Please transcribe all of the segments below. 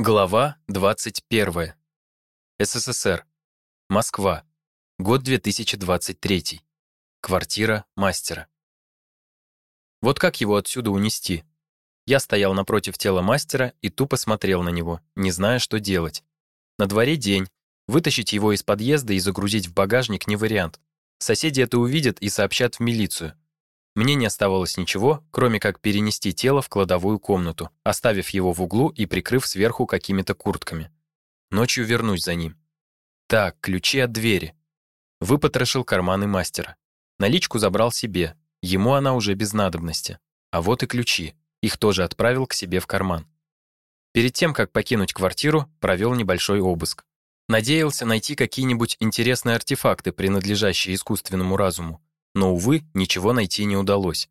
Глава 21. СССР. Москва. Год 2023. Квартира мастера. Вот как его отсюда унести? Я стоял напротив тела мастера и тупо смотрел на него, не зная, что делать. На дворе день. Вытащить его из подъезда и загрузить в багажник не вариант. Соседи это увидят и сообщат в милицию. Мне не оставалось ничего, кроме как перенести тело в кладовую комнату, оставив его в углу и прикрыв сверху какими-то куртками. Ночью вернусь за ним. Так, ключи от двери. Выпотрошил карманы мастера. Наличку забрал себе. Ему она уже без надобности. А вот и ключи. Их тоже отправил к себе в карман. Перед тем, как покинуть квартиру, провел небольшой обыск. Надеялся найти какие-нибудь интересные артефакты, принадлежащие искусственному разуму, но, увы, ничего найти не удалось.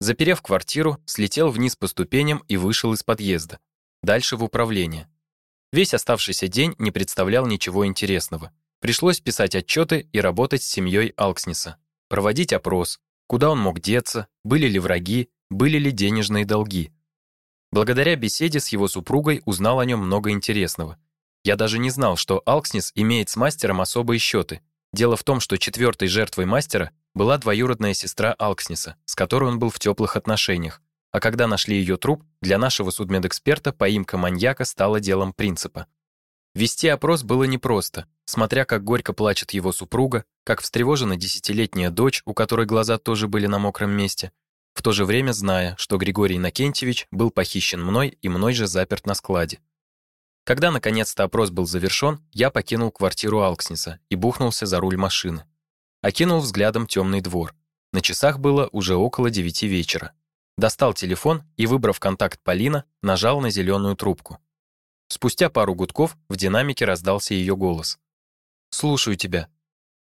Заперев квартиру, слетел вниз по ступеням и вышел из подъезда. Дальше в управление. Весь оставшийся день не представлял ничего интересного. Пришлось писать отчеты и работать с семьей Алкснеса. Проводить опрос, куда он мог деться, были ли враги, были ли денежные долги. Благодаря беседе с его супругой узнал о нем много интересного. Я даже не знал, что Алкснес имеет с мастером особые счеты. Дело в том, что четвертой жертвой мастера была двоюродная сестра Алкснеса, с которой он был в теплых отношениях. А когда нашли ее труп, для нашего судмедэксперта поимка маньяка стала делом принципа. Вести опрос было непросто, смотря как горько плачет его супруга, как встревожена десятилетняя дочь, у которой глаза тоже были на мокром месте, в то же время зная, что Григорий Накентьевич был похищен мной и мной же заперт на складе. Когда наконец-то опрос был завершен, я покинул квартиру Алкснеса и бухнулся за руль машины. Окинул взглядом темный двор. На часах было уже около девяти вечера. Достал телефон и, выбрав контакт Полина, нажал на зеленую трубку. Спустя пару гудков в динамике раздался ее голос. «Слушаю тебя.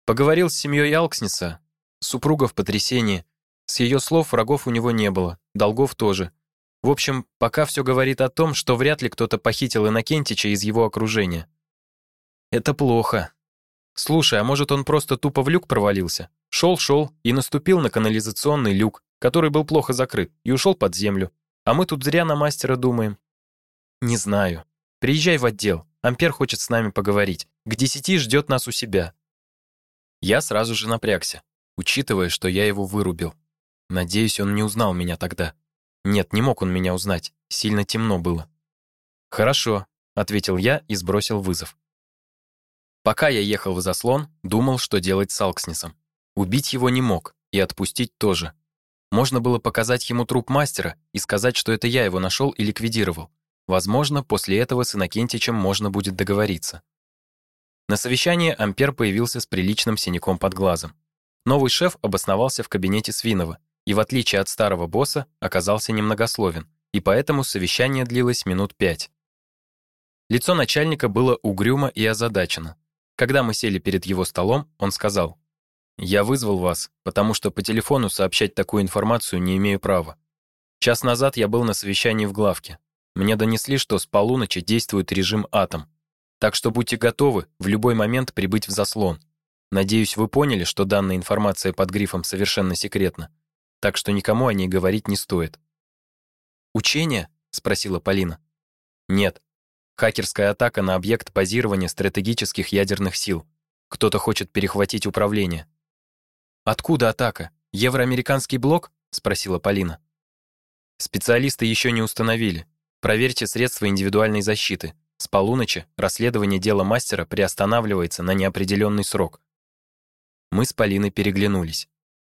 Поговорил с семьей Алкснеса. Супруга в потрясении. С ее слов врагов у него не было, долгов тоже. В общем, пока все говорит о том, что вряд ли кто-то похитил Иннокентича из его окружения. Это плохо. Слушай, а может он просто тупо в люк провалился? Шел-шел и наступил на канализационный люк, который был плохо закрыт, и ушел под землю. А мы тут зря на мастера думаем. Не знаю. Приезжай в отдел. Ампер хочет с нами поговорить. К десяти ждет нас у себя. Я сразу же напрягся, учитывая, что я его вырубил. Надеюсь, он не узнал меня тогда. Нет, не мог он меня узнать. Сильно темно было. Хорошо, ответил я и сбросил вызов. Пока я ехал в заслон, думал, что делать с Алкснесом. Убить его не мог, и отпустить тоже. Можно было показать ему труп мастера и сказать, что это я его нашел и ликвидировал. Возможно, после этого с Иннокентичем можно будет договориться. На совещании Ампер появился с приличным синяком под глазом. Новый шеф обосновался в кабинете Свинова и, в отличие от старого босса, оказался немногословен, и поэтому совещание длилось минут пять. Лицо начальника было угрюмо и озадачено. Когда мы сели перед его столом, он сказал, «Я вызвал вас, потому что по телефону сообщать такую информацию не имею права. Час назад я был на совещании в главке. Мне донесли, что с полуночи действует режим «Атом». Так что будьте готовы в любой момент прибыть в заслон. Надеюсь, вы поняли, что данная информация под грифом совершенно секретна, так что никому о ней говорить не стоит. «Учение?» — спросила Полина. «Нет, Хакерская атака на объект базирования стратегических ядерных сил. Кто-то хочет перехватить управление. Откуда атака? Евроамериканский блок? спросила Полина. Специалисты еще не установили. Проверьте средства индивидуальной защиты. С полуночи расследование дела мастера приостанавливается на неопределенный срок. Мы с Полиной переглянулись.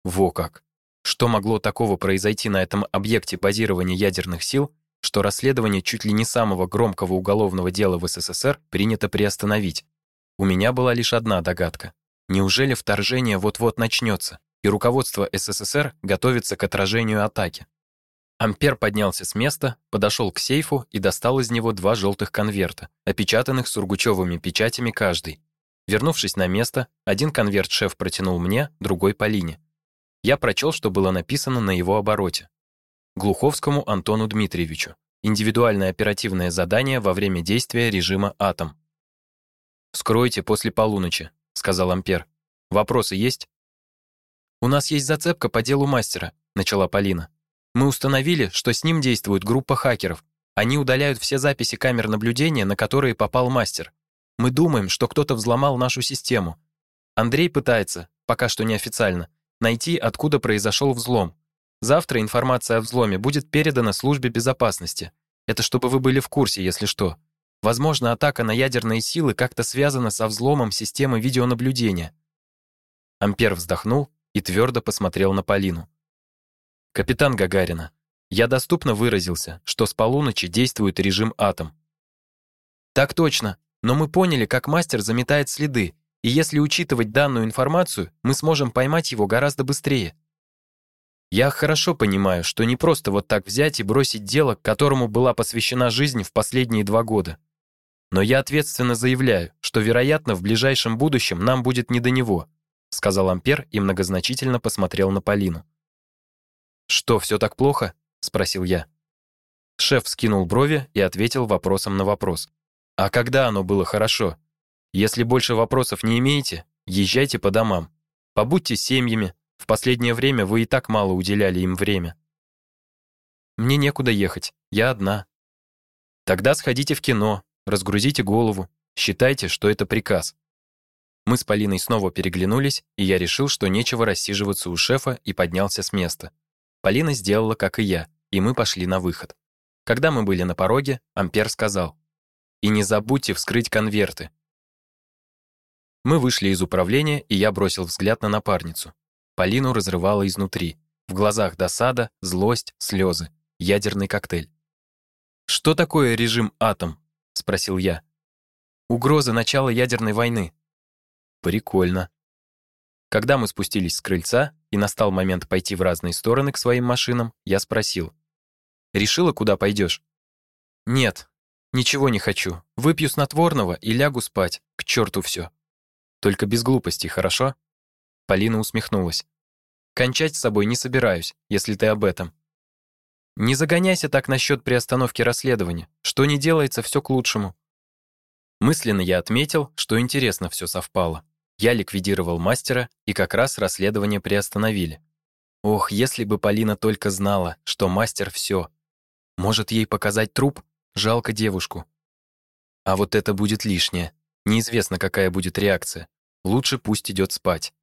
Во как! Что могло такого произойти на этом объекте базирования ядерных сил, что расследование чуть ли не самого громкого уголовного дела в СССР принято приостановить. У меня была лишь одна догадка. Неужели вторжение вот-вот начнется, и руководство СССР готовится к отражению атаки? Ампер поднялся с места, подошел к сейфу и достал из него два желтых конверта, опечатанных сургучевыми печатями каждый. Вернувшись на место, один конверт шеф протянул мне, другой Полине. Я прочел, что было написано на его обороте. Глуховскому Антону Дмитриевичу. Индивидуальное оперативное задание во время действия режима «Атом». «Скройте после полуночи», — сказал Ампер. «Вопросы есть?» «У нас есть зацепка по делу мастера», — начала Полина. «Мы установили, что с ним действует группа хакеров. Они удаляют все записи камер наблюдения, на которые попал мастер. Мы думаем, что кто-то взломал нашу систему. Андрей пытается, пока что неофициально, найти, откуда произошел взлом. Завтра информация о взломе будет передана службе безопасности. Это чтобы вы были в курсе, если что. Возможно, атака на ядерные силы как-то связана со взломом системы видеонаблюдения. Ампер вздохнул и твердо посмотрел на Полину. Капитан Гагарина, я доступно выразился, что с полуночи действует режим атом. Так точно, но мы поняли, как мастер заметает следы, и если учитывать данную информацию, мы сможем поймать его гораздо быстрее. Я хорошо понимаю, что не просто вот так взять и бросить дело, которому была посвящена жизнь в последние два года. Но я ответственно заявляю, что, вероятно, в ближайшем будущем нам будет не до него, сказал Ампер и многозначительно посмотрел на Полину. Что, все так плохо? спросил я. Шеф скинул брови и ответил вопросом на вопрос. А когда оно было хорошо? Если больше вопросов не имеете, езжайте по домам. Побудьте с семьями. В последнее время вы и так мало уделяли им время. Мне некуда ехать. Я одна. Тогда сходите в кино, разгрузите голову. Считайте, что это приказ. Мы с Полиной снова переглянулись, и я решил, что нечего рассиживаться у шефа и поднялся с места. Полина сделала, как и я, и мы пошли на выход. Когда мы были на пороге, Ампер сказал: "И не забудьте вскрыть конверты". Мы вышли из управления, и я бросил взгляд на напарницу. Полину разрывало изнутри. В глазах досада, злость, слезы, ядерный коктейль. Что такое режим атом? спросил я. Угроза начала ядерной войны. Прикольно. Когда мы спустились с крыльца и настал момент пойти в разные стороны к своим машинам, я спросил: "Решила, куда пойдешь? "Нет, ничего не хочу. Выпью снотворного и лягу спать. К черту все. Только без глупостей, хорошо?" Полина усмехнулась. "Кончать с собой не собираюсь, если ты об этом. Не загоняйся так насчет приостановки расследования. Что не делается, все к лучшему". Мысленно я отметил, что интересно все совпало. Я ликвидировал мастера, и как раз расследование приостановили. Ох, если бы Полина только знала, что мастер все. Может, ей показать труп? Жалко девушку. А вот это будет лишнее. Неизвестно, какая будет реакция. Лучше пусть идет спать.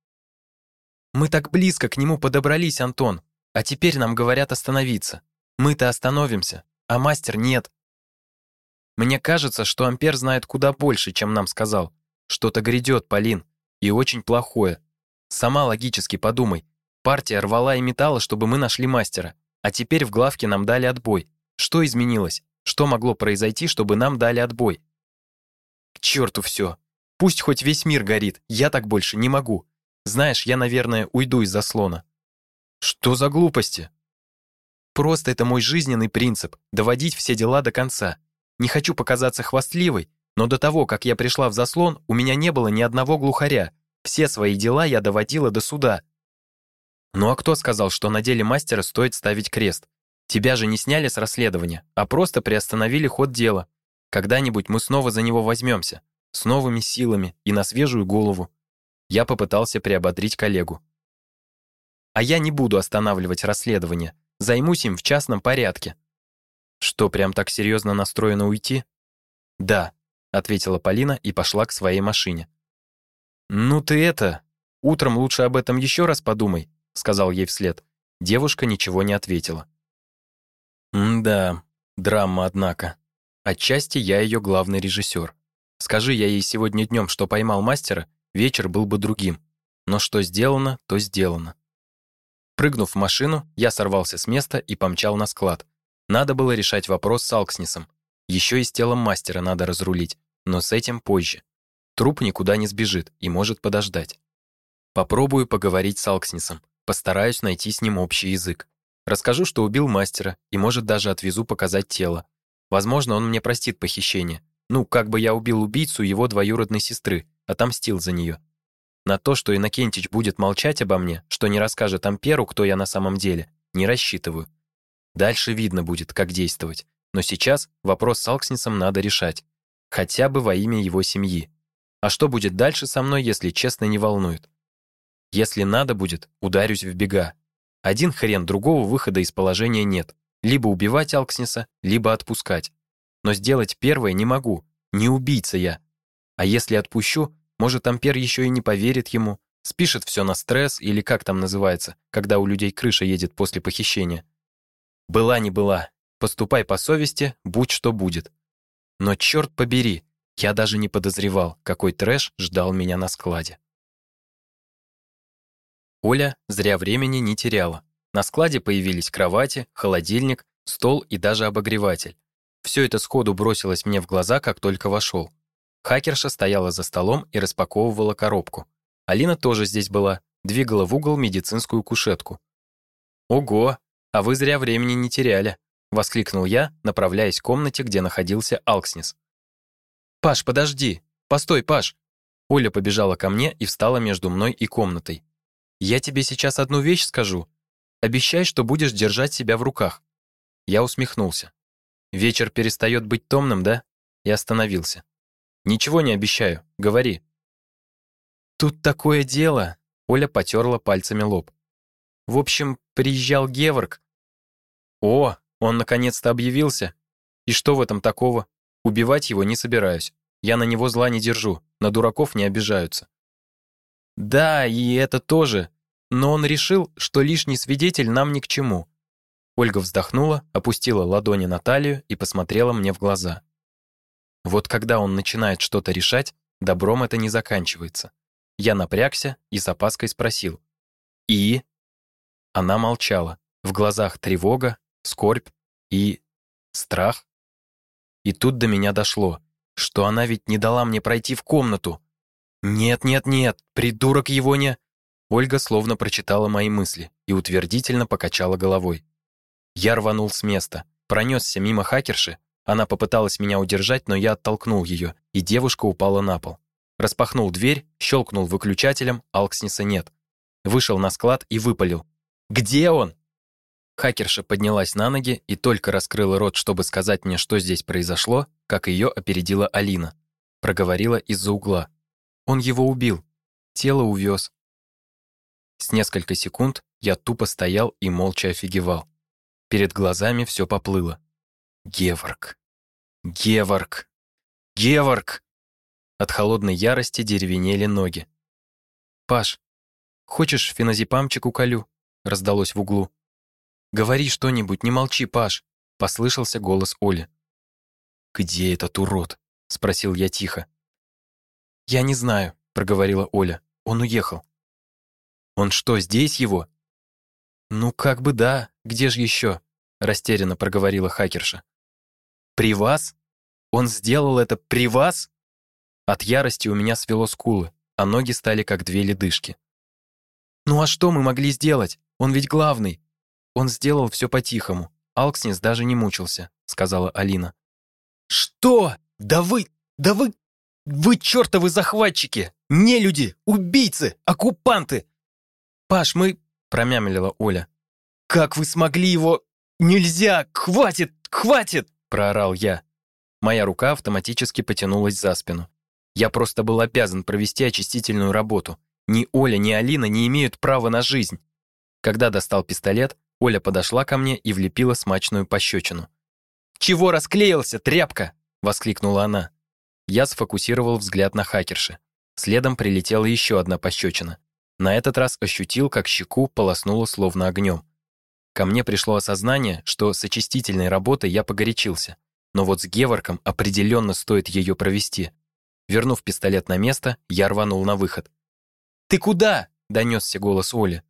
Мы так близко к нему подобрались, Антон. А теперь нам говорят остановиться. Мы-то остановимся, а мастер нет. Мне кажется, что Ампер знает куда больше, чем нам сказал. Что-то грядет, Полин и очень плохое. Сама логически подумай. Партия рвала и металла, чтобы мы нашли мастера, а теперь в главке нам дали отбой. Что изменилось? Что могло произойти, чтобы нам дали отбой? К черту все. Пусть хоть весь мир горит, я так больше не могу. Знаешь, я, наверное, уйду из заслона. Что за глупости? Просто это мой жизненный принцип доводить все дела до конца. Не хочу показаться хвастливой, но до того, как я пришла в заслон, у меня не было ни одного глухаря. Все свои дела я доводила до суда. Ну а кто сказал, что на деле мастера стоит ставить крест? Тебя же не сняли с расследования, а просто приостановили ход дела. Когда-нибудь мы снова за него возьмемся, с новыми силами и на свежую голову. Я попытался приободрить коллегу. А я не буду останавливать расследование, займусь им в частном порядке. Что, прям так серьезно настроена уйти? Да, ответила Полина и пошла к своей машине. Ну ты это, утром лучше об этом еще раз подумай, сказал ей вслед. Девушка ничего не ответила. да, драма, однако. Отчасти я ее главный режиссер. Скажи я ей сегодня днем, что поймал мастера, вечер был бы другим. Но что сделано, то сделано. Прыгнув в машину, я сорвался с места и помчал на склад. Надо было решать вопрос с Алкснисом. Еще и с телом мастера надо разрулить, но с этим позже. Труп никуда не сбежит и может подождать. Попробую поговорить с Алкснисом, постараюсь найти с ним общий язык. Расскажу, что убил мастера, и, может, даже отвезу показать тело. Возможно, он мне простит похищение. Ну, как бы я убил убийцу его двоюродной сестры, отомстил за нее. На то, что Иннокентич будет молчать обо мне, что не расскажет Амперу, кто я на самом деле, не рассчитываю. Дальше видно будет, как действовать. Но сейчас вопрос с Алкснисом надо решать. Хотя бы во имя его семьи. А что будет дальше со мной, если честно не волнует? Если надо будет, ударюсь в бега. Один хрен, другого выхода из положения нет. Либо убивать Алкснеса, либо отпускать. Но сделать первое не могу. Не убийца я. А если отпущу, может, Ампер еще и не поверит ему, спишет все на стресс или как там называется, когда у людей крыша едет после похищения. Была не была. Поступай по совести, будь что будет. Но черт побери, я даже не подозревал, какой трэш ждал меня на складе. Оля зря времени не теряла. На складе появились кровати, холодильник, стол и даже обогреватель. Все это сходу бросилось мне в глаза, как только вошел. Хакерша стояла за столом и распаковывала коробку. Алина тоже здесь была, двигала в угол медицинскую кушетку. «Ого, а вы зря времени не теряли», — воскликнул я, направляясь к комнате, где находился Алкснис. «Паш, подожди! Постой, Паш!» Оля побежала ко мне и встала между мной и комнатой. «Я тебе сейчас одну вещь скажу. Обещай, что будешь держать себя в руках». Я усмехнулся. «Вечер перестает быть томным, да?» И остановился. «Ничего не обещаю. Говори». «Тут такое дело», — Оля потерла пальцами лоб. «В общем, приезжал Геворг». «О, он наконец-то объявился. И что в этом такого? Убивать его не собираюсь. Я на него зла не держу, на дураков не обижаются». «Да, и это тоже. Но он решил, что лишний свидетель нам ни к чему». Ольга вздохнула, опустила ладони на талию и посмотрела мне в глаза. Вот когда он начинает что-то решать, добром это не заканчивается. Я напрягся и с опаской спросил. «И?» Она молчала. В глазах тревога, скорбь и... страх. И тут до меня дошло, что она ведь не дала мне пройти в комнату. «Нет, нет, нет, придурок его не...» Ольга словно прочитала мои мысли и утвердительно покачала головой. Я рванул с места, пронесся мимо хакерши, она попыталась меня удержать, но я оттолкнул ее, и девушка упала на пол. Распахнул дверь, щелкнул выключателем, Алкснеса нет. Вышел на склад и выпалил. «Где он?» Хакерша поднялась на ноги и только раскрыла рот, чтобы сказать мне, что здесь произошло, как ее опередила Алина. Проговорила из-за угла. «Он его убил. Тело увез». С несколько секунд я тупо стоял и молча офигевал. Перед глазами все поплыло. Геворг. Геворг. Геворг! От холодной ярости деревенели ноги. «Паш, хочешь феназепамчик уколю?» раздалось в углу. «Говори что-нибудь, не молчи, Паш!» послышался голос Оли. «Где этот урод?» спросил я тихо. «Я не знаю», проговорила Оля. «Он уехал». «Он что, здесь его?» «Ну, как бы да, где же еще?» растерянно проговорила хакерша. При вас? Он сделал это при вас? От ярости у меня свело скулы, а ноги стали как две ледышки. Ну а что мы могли сделать? Он ведь главный. Он сделал все по-тихому. Алкснис даже не мучился, сказала Алина. Что? Да вы, да вы, вы чертовы захватчики, не люди, убийцы, оккупанты. Паш, мы, промямлила Оля. Как вы смогли его? Нельзя, хватит, хватит проорал я. Моя рука автоматически потянулась за спину. Я просто был обязан провести очистительную работу. Ни Оля, ни Алина не имеют права на жизнь. Когда достал пистолет, Оля подошла ко мне и влепила смачную пощечину. «Чего расклеился, тряпка?» — воскликнула она. Я сфокусировал взгляд на хакерши. Следом прилетела еще одна пощечина. На этот раз ощутил, как щеку полоснуло словно огнем. Ко мне пришло осознание, что с очистительной работой я погорячился, но вот с Геворком определенно стоит ее провести. Вернув пистолет на место, я рванул на выход. «Ты куда?» — донесся голос Оли.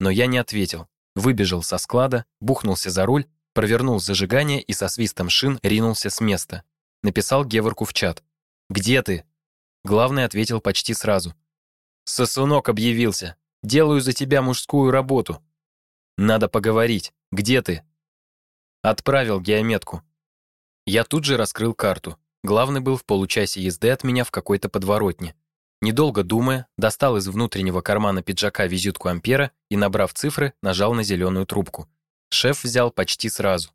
Но я не ответил. Выбежал со склада, бухнулся за руль, провернул зажигание и со свистом шин ринулся с места. Написал Геворку в чат. «Где ты?» Главный ответил почти сразу. «Сосунок объявился. Делаю за тебя мужскую работу. Надо поговорить. Где ты? Отправил геометку. Я тут же раскрыл карту. Главный был в получасе езды от меня в какой-то подворотне. Недолго думая, достал из внутреннего кармана пиджака визитку Ампера и, набрав цифры, нажал на зеленую трубку. Шеф взял почти сразу.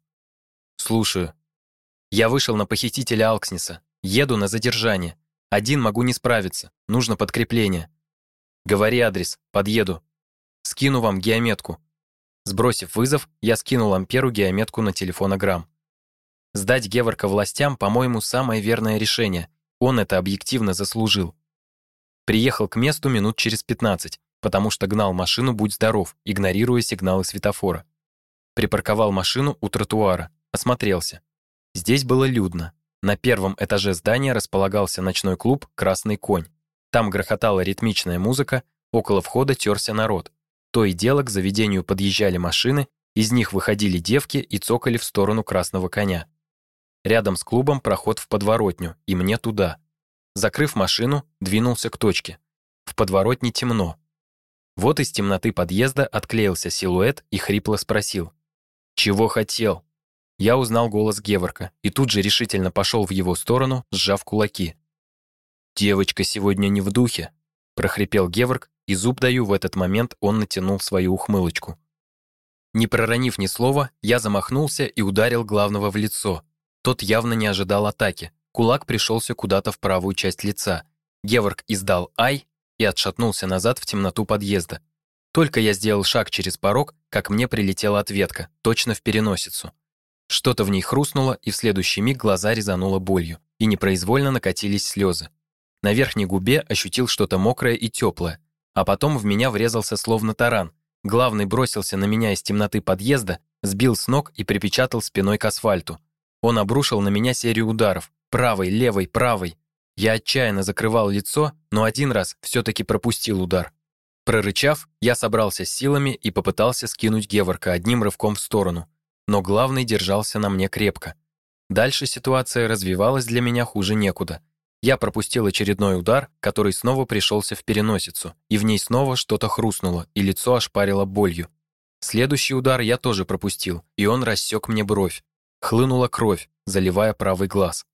«Слушаю. Я вышел на похитителя Алкснеса. Еду на задержание. Один могу не справиться. Нужно подкрепление. Говори адрес. Подъеду. Скину вам геометку. Сбросив вызов, я скинул Амперу геометку на телефонограмм. Сдать Геворка властям, по-моему, самое верное решение. Он это объективно заслужил. Приехал к месту минут через 15, потому что гнал машину «Будь здоров», игнорируя сигналы светофора. Припарковал машину у тротуара, осмотрелся. Здесь было людно. На первом этаже здания располагался ночной клуб «Красный конь». Там грохотала ритмичная музыка, около входа терся народ. То и дело к заведению подъезжали машины, из них выходили девки и цокали в сторону красного коня. Рядом с клубом проход в подворотню, и мне туда. Закрыв машину, двинулся к точке. В подворотне темно. Вот из темноты подъезда отклеился силуэт и хрипло спросил. «Чего хотел?» Я узнал голос Геворка и тут же решительно пошел в его сторону, сжав кулаки. «Девочка сегодня не в духе», — прохрипел Геворк и зуб даю, в этот момент он натянул свою ухмылочку. Не проронив ни слова, я замахнулся и ударил главного в лицо. Тот явно не ожидал атаки. Кулак пришелся куда-то в правую часть лица. Геворг издал «Ай!» и отшатнулся назад в темноту подъезда. Только я сделал шаг через порог, как мне прилетела ответка, точно в переносицу. Что-то в ней хрустнуло, и в следующий миг глаза резануло болью, и непроизвольно накатились слезы. На верхней губе ощутил что-то мокрое и теплое, а потом в меня врезался словно таран. Главный бросился на меня из темноты подъезда, сбил с ног и припечатал спиной к асфальту. Он обрушил на меня серию ударов. Правой, левой, правой. Я отчаянно закрывал лицо, но один раз все-таки пропустил удар. Прорычав, я собрался с силами и попытался скинуть Геворка одним рывком в сторону. Но главный держался на мне крепко. Дальше ситуация развивалась для меня хуже некуда. Я пропустил очередной удар, который снова пришелся в переносицу, и в ней снова что-то хрустнуло, и лицо ошпарило болью. Следующий удар я тоже пропустил, и он рассек мне бровь. Хлынула кровь, заливая правый глаз.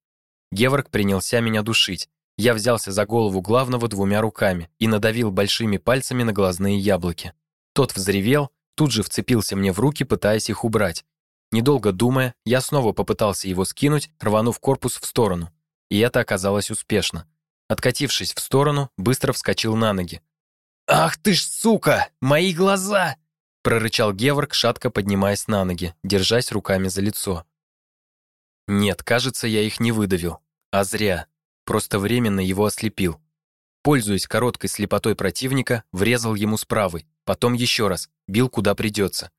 Геворг принялся меня душить. Я взялся за голову главного двумя руками и надавил большими пальцами на глазные яблоки. Тот взревел, тут же вцепился мне в руки, пытаясь их убрать. Недолго думая, я снова попытался его скинуть, рванув корпус в сторону и это оказалось успешно. Откатившись в сторону, быстро вскочил на ноги. «Ах ты ж сука! Мои глаза!» прорычал Геворг, шатко поднимаясь на ноги, держась руками за лицо. Нет, кажется, я их не выдавил. А зря. Просто временно его ослепил. Пользуясь короткой слепотой противника, врезал ему с правой, потом еще раз, бил куда придется.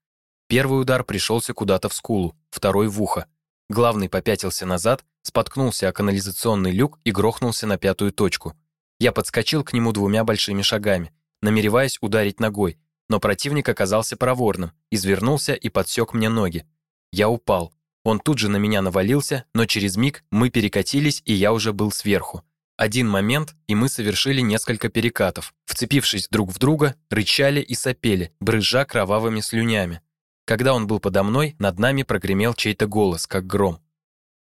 Первый удар пришелся куда-то в скулу, второй в ухо. Главный попятился назад, споткнулся о канализационный люк и грохнулся на пятую точку. Я подскочил к нему двумя большими шагами, намереваясь ударить ногой, но противник оказался проворным, извернулся и подсек мне ноги. Я упал. Он тут же на меня навалился, но через миг мы перекатились, и я уже был сверху. Один момент, и мы совершили несколько перекатов. Вцепившись друг в друга, рычали и сопели, брызжа кровавыми слюнями. Когда он был подо мной, над нами прогремел чей-то голос, как гром.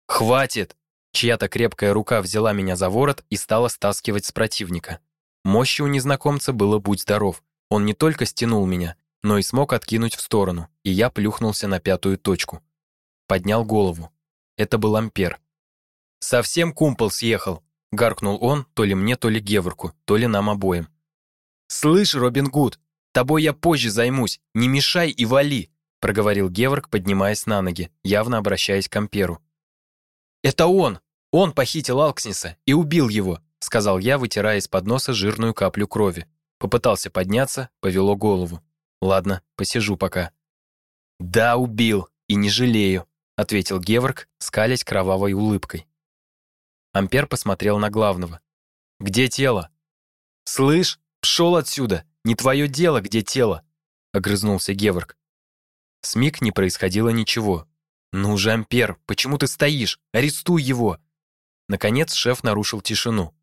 «Хватит!» Чья-то крепкая рука взяла меня за ворот и стала стаскивать с противника. Мощи у незнакомца было будь здоров. Он не только стянул меня, но и смог откинуть в сторону, и я плюхнулся на пятую точку. Поднял голову. Это был Ампер. «Совсем кумпол съехал!» — гаркнул он то ли мне, то ли Геворку, то ли нам обоим. «Слышь, Робин Гуд, тобой я позже займусь, не мешай и вали!» Проговорил Геворг, поднимаясь на ноги, явно обращаясь к Амперу. «Это он! Он похитил Алкснеса и убил его!» сказал я, вытирая из-под носа жирную каплю крови. Попытался подняться, повело голову. «Ладно, посижу пока». «Да, убил, и не жалею», ответил Геворг, скалясь кровавой улыбкой. Ампер посмотрел на главного. «Где тело?» «Слышь, пшел отсюда! Не твое дело, где тело!» огрызнулся Геворг. С Мик не происходило ничего. «Ну же, Ампер, почему ты стоишь? Арестуй его!» Наконец шеф нарушил тишину.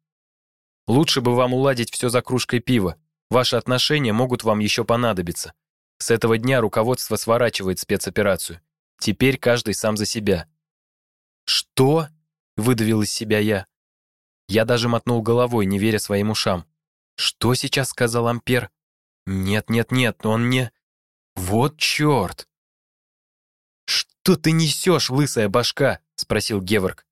«Лучше бы вам уладить все за кружкой пива. Ваши отношения могут вам еще понадобиться. С этого дня руководство сворачивает спецоперацию. Теперь каждый сам за себя». «Что?» — выдавил из себя я. Я даже мотнул головой, не веря своим ушам. «Что сейчас сказал Ампер?» «Нет, нет, нет, он не...» «Вот черт!» «Что ты несешь, лысая башка?» — спросил Геворг.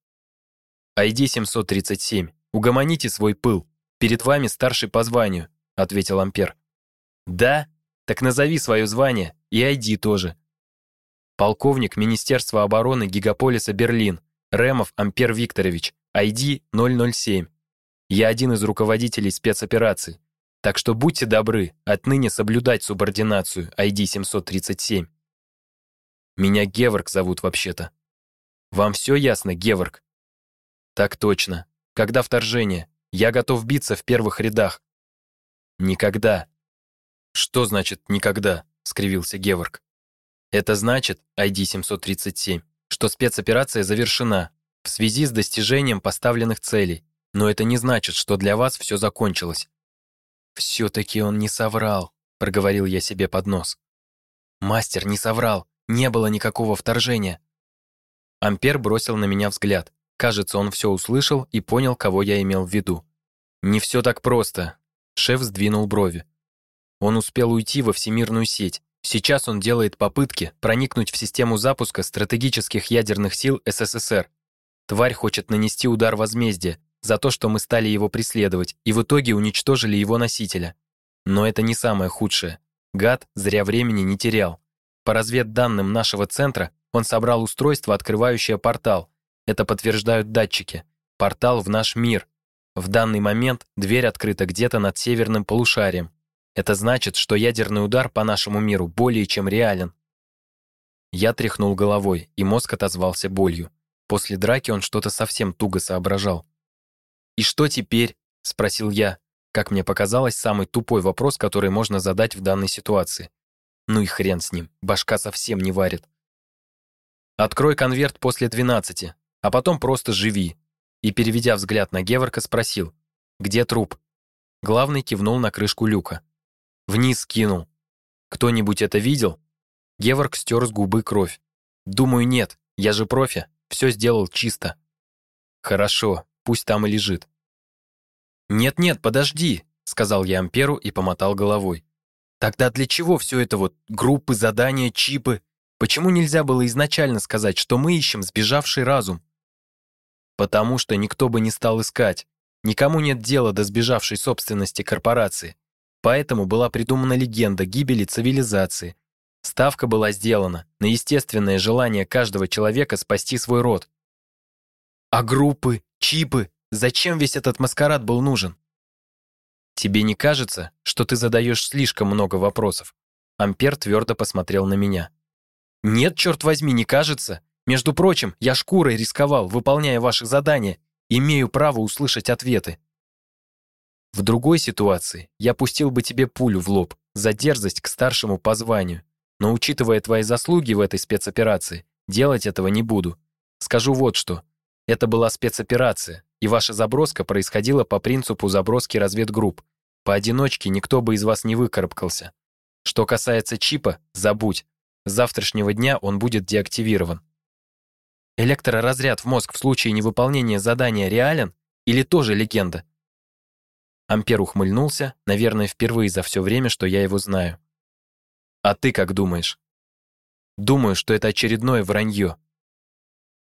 «ID-737, угомоните свой пыл. Перед вами старший по званию», — ответил Ампер. «Да? Так назови свое звание. и ID тоже. Полковник Министерства обороны Гигаполиса Берлин, Ремов Ампер Викторович, ID 007. Я один из руководителей спецоперации. Так что будьте добры отныне соблюдать субординацию ID 737. Меня Геворг зовут вообще-то. Вам все ясно, Геворг? Так точно. Когда вторжение? Я готов биться в первых рядах. Никогда. Что значит «никогда»? скривился Геворг. Это значит, ID-737, что спецоперация завершена в связи с достижением поставленных целей, но это не значит, что для вас все закончилось. «Все-таки он не соврал», — проговорил я себе под нос. «Мастер не соврал, не было никакого вторжения». Ампер бросил на меня взгляд. Кажется, он все услышал и понял, кого я имел в виду. «Не все так просто», — шеф сдвинул брови. Он успел уйти во всемирную сеть. Сейчас он делает попытки проникнуть в систему запуска стратегических ядерных сил СССР. Тварь хочет нанести удар возмездия, за то, что мы стали его преследовать, и в итоге уничтожили его носителя. Но это не самое худшее. Гад зря времени не терял. По разведданным нашего центра, он собрал устройство, открывающее портал. Это подтверждают датчики. Портал в наш мир. В данный момент дверь открыта где-то над северным полушарием. Это значит, что ядерный удар по нашему миру более чем реален. Я тряхнул головой, и мозг отозвался болью. После драки он что-то совсем туго соображал. «И что теперь?» — спросил я. Как мне показалось, самый тупой вопрос, который можно задать в данной ситуации. Ну и хрен с ним, башка совсем не варит. «Открой конверт после двенадцати, а потом просто живи». И, переведя взгляд на Геворка, спросил, «Где труп?» Главный кивнул на крышку люка. «Вниз кинул. Кто-нибудь это видел?» Геворг стер с губы кровь. «Думаю, нет. Я же профи. Все сделал чисто». «Хорошо. Пусть там и лежит. «Нет-нет, подожди», — сказал я Амперу и помотал головой. «Тогда для чего все это вот группы, задания, чипы? Почему нельзя было изначально сказать, что мы ищем сбежавший разум?» «Потому что никто бы не стал искать. Никому нет дела до сбежавшей собственности корпорации. Поэтому была придумана легенда гибели цивилизации. Ставка была сделана на естественное желание каждого человека спасти свой род. А группы, чипы, зачем весь этот маскарад был нужен? Тебе не кажется, что ты задаешь слишком много вопросов? Ампер твердо посмотрел на меня. Нет, черт возьми, не кажется. Между прочим, я шкурой рисковал, выполняя ваши задания, имею право услышать ответы. В другой ситуации я пустил бы тебе пулю в лоб за дерзость к старшему по званию, но учитывая твои заслуги в этой спецоперации, делать этого не буду. Скажу вот что. Это была спецоперация, и ваша заброска происходила по принципу заброски разведгрупп. Поодиночке никто бы из вас не выкарабкался. Что касается чипа, забудь. С завтрашнего дня он будет деактивирован. Электроразряд в мозг в случае невыполнения задания реален или тоже легенда? Ампер ухмыльнулся, наверное, впервые за все время, что я его знаю. А ты как думаешь? Думаю, что это очередное вранье.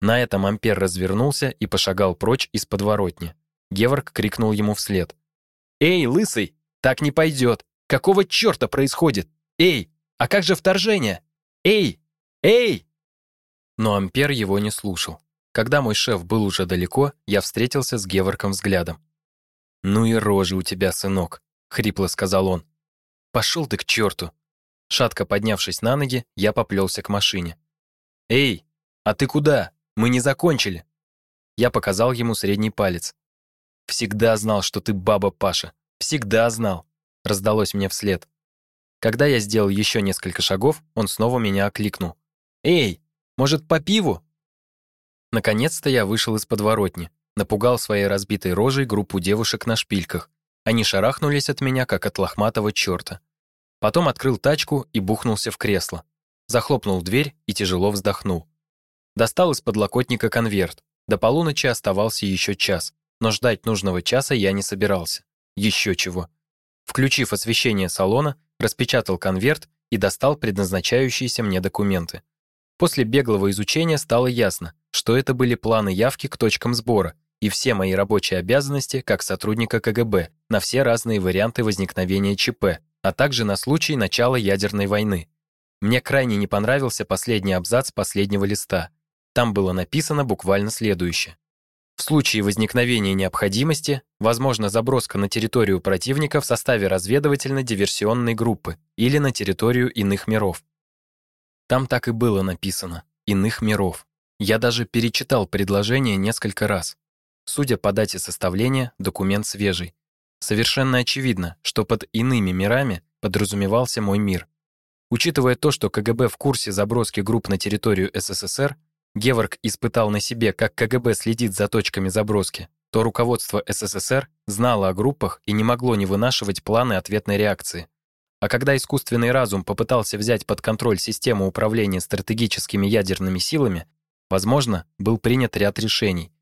На этом Ампер развернулся и пошагал прочь из подворотни. Геворг крикнул ему вслед. «Эй, лысый, так не пойдет! Какого черта происходит? Эй, а как же вторжение? Эй! Эй!» Но Ампер его не слушал. Когда мой шеф был уже далеко, я встретился с Геворком взглядом. «Ну и рожа у тебя, сынок», — хрипло сказал он. «Пошел ты к черту!» Шатко поднявшись на ноги, я поплелся к машине. «Эй, а ты куда?» Мы не закончили. Я показал ему средний палец. Всегда знал, что ты баба Паша. Всегда знал. Раздалось мне вслед. Когда я сделал еще несколько шагов, он снова меня окликнул. «Эй, может, по пиву?» Наконец-то я вышел из подворотни, напугал своей разбитой рожей группу девушек на шпильках. Они шарахнулись от меня, как от лохматого черта. Потом открыл тачку и бухнулся в кресло. Захлопнул дверь и тяжело вздохнул. Достал из подлокотника конверт. До полуночи оставался еще час, но ждать нужного часа я не собирался. Еще чего. Включив освещение салона, распечатал конверт и достал предназначающиеся мне документы. После беглого изучения стало ясно, что это были планы явки к точкам сбора и все мои рабочие обязанности как сотрудника КГБ на все разные варианты возникновения ЧП, а также на случай начала ядерной войны. Мне крайне не понравился последний абзац последнего листа. Там было написано буквально следующее. В случае возникновения необходимости возможна заброска на территорию противника в составе разведывательно-диверсионной группы или на территорию иных миров. Там так и было написано «иных миров». Я даже перечитал предложение несколько раз. Судя по дате составления, документ свежий. Совершенно очевидно, что под иными мирами подразумевался мой мир. Учитывая то, что КГБ в курсе заброски групп на территорию СССР, Геворг испытал на себе, как КГБ следит за точками заброски, то руководство СССР знало о группах и не могло не вынашивать планы ответной реакции. А когда искусственный разум попытался взять под контроль систему управления стратегическими ядерными силами, возможно, был принят ряд решений.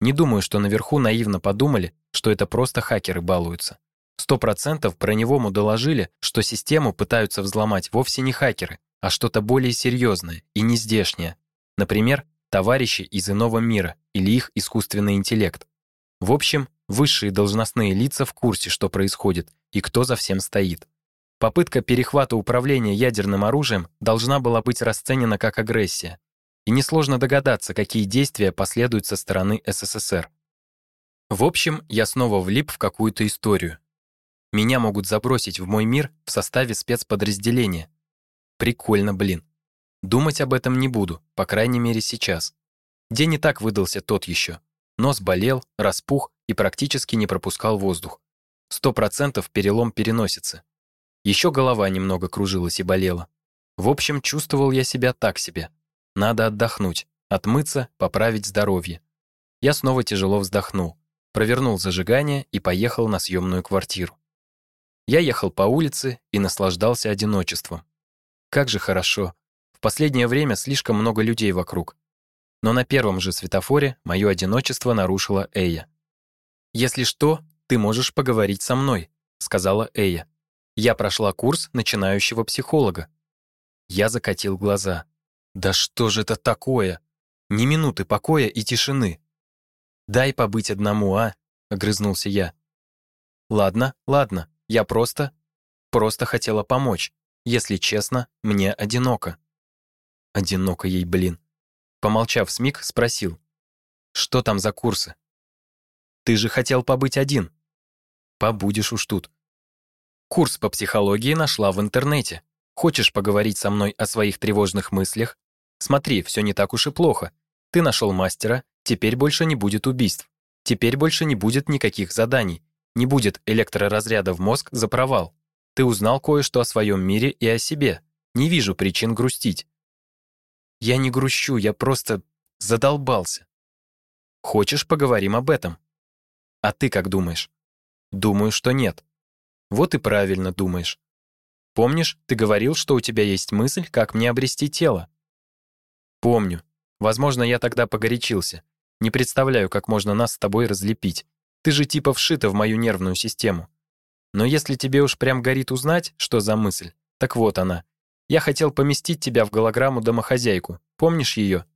Не думаю, что наверху наивно подумали, что это просто хакеры балуются. Сто процентов броневому доложили, что систему пытаются взломать вовсе не хакеры, а что-то более серьезное и нездешнее. Например, товарищи из иного мира или их искусственный интеллект. В общем, высшие должностные лица в курсе, что происходит и кто за всем стоит. Попытка перехвата управления ядерным оружием должна была быть расценена как агрессия. И несложно догадаться, какие действия последуют со стороны СССР. В общем, я снова влип в какую-то историю. Меня могут забросить в мой мир в составе спецподразделения. Прикольно, блин. Думать об этом не буду, по крайней мере сейчас. День и так выдался тот еще. Нос болел, распух и практически не пропускал воздух. Сто процентов перелом переносится. Еще голова немного кружилась и болела. В общем, чувствовал я себя так себе. Надо отдохнуть, отмыться, поправить здоровье. Я снова тяжело вздохнул, провернул зажигание и поехал на съемную квартиру. Я ехал по улице и наслаждался одиночеством. Как же хорошо, последнее время слишком много людей вокруг. Но на первом же светофоре мое одиночество нарушила Эя. «Если что, ты можешь поговорить со мной», — сказала Эя. «Я прошла курс начинающего психолога». Я закатил глаза. «Да что же это такое? Ни минуты покоя и тишины». «Дай побыть одному, а?» — огрызнулся я. «Ладно, ладно, я просто... просто хотела помочь. Если честно, мне одиноко». Одиноко ей, блин. Помолчав смиг, спросил. «Что там за курсы?» «Ты же хотел побыть один». «Побудешь уж тут». Курс по психологии нашла в интернете. Хочешь поговорить со мной о своих тревожных мыслях? Смотри, все не так уж и плохо. Ты нашел мастера, теперь больше не будет убийств. Теперь больше не будет никаких заданий. Не будет электроразряда в мозг за провал. Ты узнал кое-что о своем мире и о себе. Не вижу причин грустить. Я не грущу, я просто задолбался. Хочешь, поговорим об этом? А ты как думаешь? Думаю, что нет. Вот и правильно думаешь. Помнишь, ты говорил, что у тебя есть мысль, как мне обрести тело? Помню. Возможно, я тогда погорячился. Не представляю, как можно нас с тобой разлепить. Ты же типа вшита в мою нервную систему. Но если тебе уж прям горит узнать, что за мысль, так вот она. Я хотел поместить тебя в голограмму-домохозяйку. Помнишь ее?»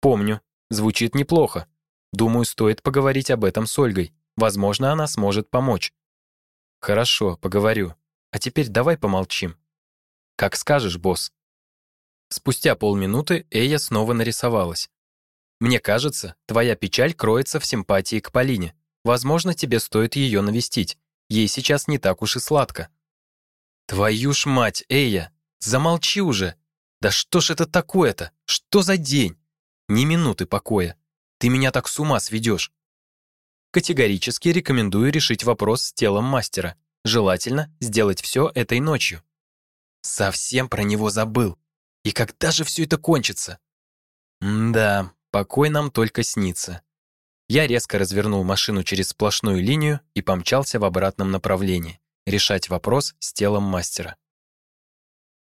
«Помню. Звучит неплохо. Думаю, стоит поговорить об этом с Ольгой. Возможно, она сможет помочь». «Хорошо, поговорю. А теперь давай помолчим». «Как скажешь, босс». Спустя полминуты Эя снова нарисовалась. «Мне кажется, твоя печаль кроется в симпатии к Полине. Возможно, тебе стоит ее навестить. Ей сейчас не так уж и сладко». «Твою ж мать, Эя! Замолчи уже! Да что ж это такое-то? Что за день? Ни минуты покоя. Ты меня так с ума сведешь. Категорически рекомендую решить вопрос с телом мастера. Желательно сделать все этой ночью. Совсем про него забыл. И когда же все это кончится? М да, покой нам только снится. Я резко развернул машину через сплошную линию и помчался в обратном направлении, решать вопрос с телом мастера.